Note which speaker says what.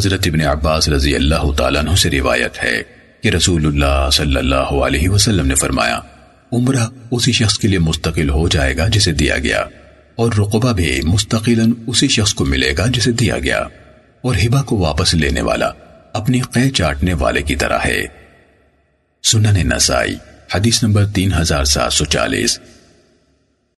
Speaker 1: حضرت ابن عباس رضی اللہ تعالیٰ عنہ سے روایت ہے کہ رسول اللہ صلی اللہ علیہ وسلم نے فرمایا، عمرہ اسی شخص کے لیے مستقل ہو جائے گا جسے دیا گیا، اور رقبہ بھی مستقلاً اسی شخص کو ملے گا جسے دیا گیا، اور ہبا کو واپس لینے والا اپنی قے چاٹنے والے کی طرح ہے۔ سنن نسائی، حدیث نمبر تین ہزار سات سو چالیس۔